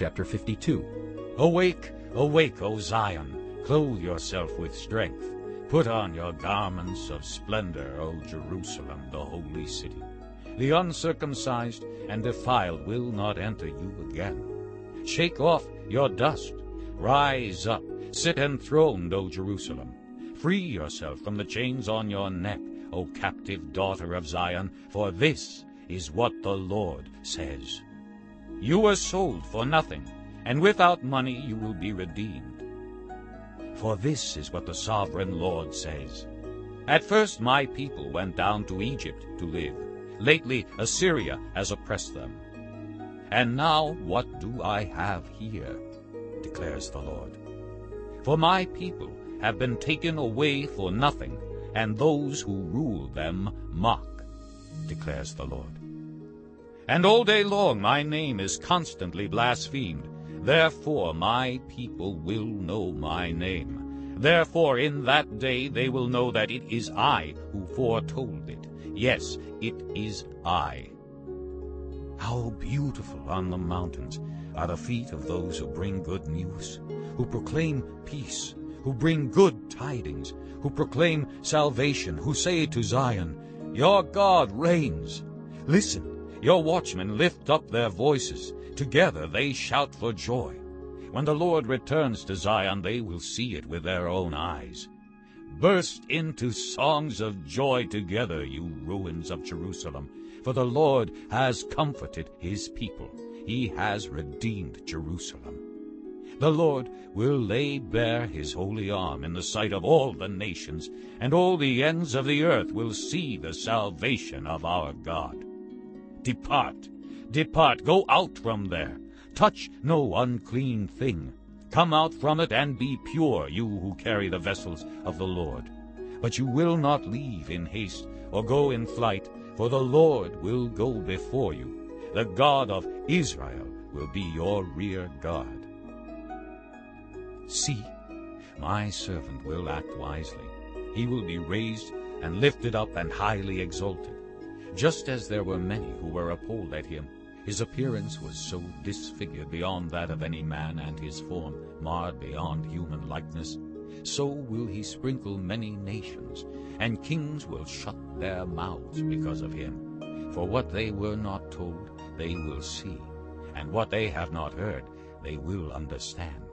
chapter 52. Awake, awake, O Zion! Clothe yourself with strength. Put on your garments of splendor, O Jerusalem, the holy city. The uncircumcised and defiled will not enter you again. Shake off your dust. Rise up, sit enthroned, O Jerusalem. Free yourself from the chains on your neck, O captive daughter of Zion, for this is what the Lord says. You were sold for nothing, and without money you will be redeemed. For this is what the sovereign Lord says. At first my people went down to Egypt to live. Lately Assyria has oppressed them. And now what do I have here? declares the Lord. For my people have been taken away for nothing, and those who rule them mock, declares the Lord. And all day long my name is constantly blasphemed. Therefore my people will know my name. Therefore in that day they will know that it is I who foretold it. Yes, it is I. How beautiful on the mountains are the feet of those who bring good news, who proclaim peace, who bring good tidings, who proclaim salvation, who say to Zion, Your God reigns. Listen, your watchmen lift up their voices. Together they shout for joy. When the Lord returns to Zion, they will see it with their own eyes. Burst into songs of joy together, you ruins of Jerusalem, for the Lord has comforted his people. He has redeemed Jerusalem. The Lord will lay bare his holy arm in the sight of all the nations, and all the ends of the earth will see the salvation of our God. Depart, depart, go out from there. Touch no unclean thing. Come out from it and be pure, you who carry the vessels of the Lord. But you will not leave in haste or go in flight, for the Lord will go before you. The God of Israel will be your rear guard. See, my servant will act wisely. He will be raised and lifted up and highly exalted. Just as there were many who were appalled at him, his appearance was so disfigured beyond that of any man, and his form marred beyond human likeness. So will he sprinkle many nations, and kings will shut their mouths because of him. For what they were not told, they will see, and what they have not heard, they will understand.